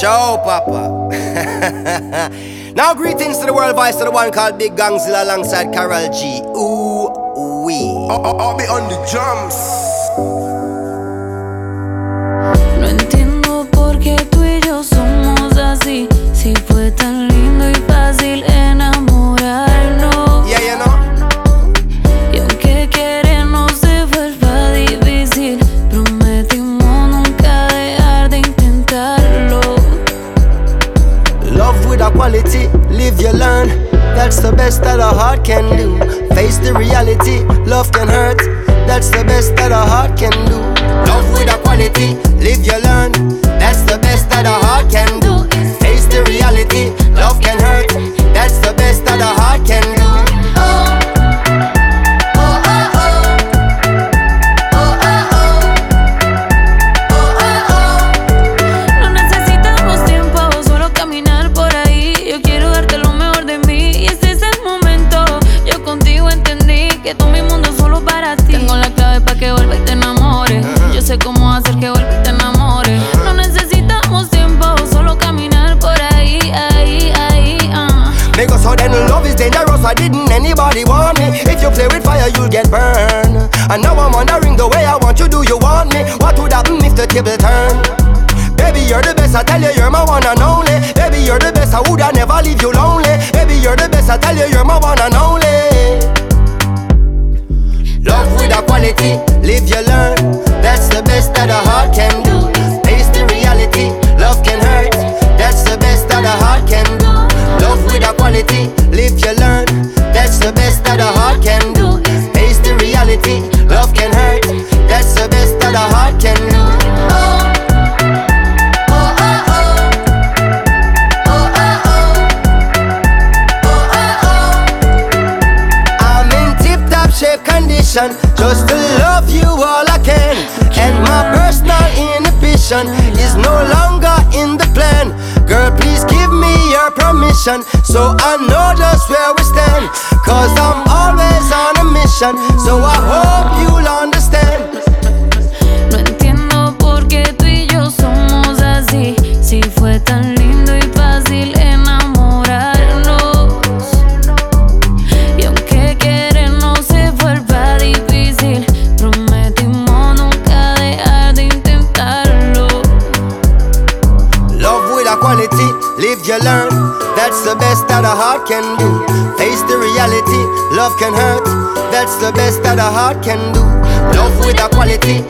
Ciao, Papa. now, greetings to the world voice of the one called Big Gangzilla alongside Karol G. Ooh, wee. I'll, I'll, I'll be on the drums. Quality, live you learn. That's the best that a heart can do. Face the reality, love can hurt. That's the best that a heart can do. Love with a quality, lo mejor de mí y este es el momento. Yo contigo entendí que tú mi mundo es solo para ti. Tengo la clave para que vuelva y te enamores. Yo sé cómo hacer que vuelva y te enamores. No necesitamos tiempo, solo caminar por ahí, ahí, ahí. ah. Because so then love is dangerous, why didn't anybody want me? If you play with fire, you'll get burned. And now I'm wondering the way I want you, do you want me? What would happen if the table turn? Baby, you're the best, I tell you, you're my one and only. You're the best, I would I never leave you lonely. Baby, you're the best, I tell you, you're my one and only. Love with a quality, live you learn. That's the best that a heart can shape condition. Just to love you all I can And my personal inhibition Is no longer in the plan. Girl, please give me your permission So I know just where we stand. Cause I'm always on a mission. So you learn. That's the best that a heart can do. Face the reality, love can hurt. That's the best that a heart can do. Love with a quality,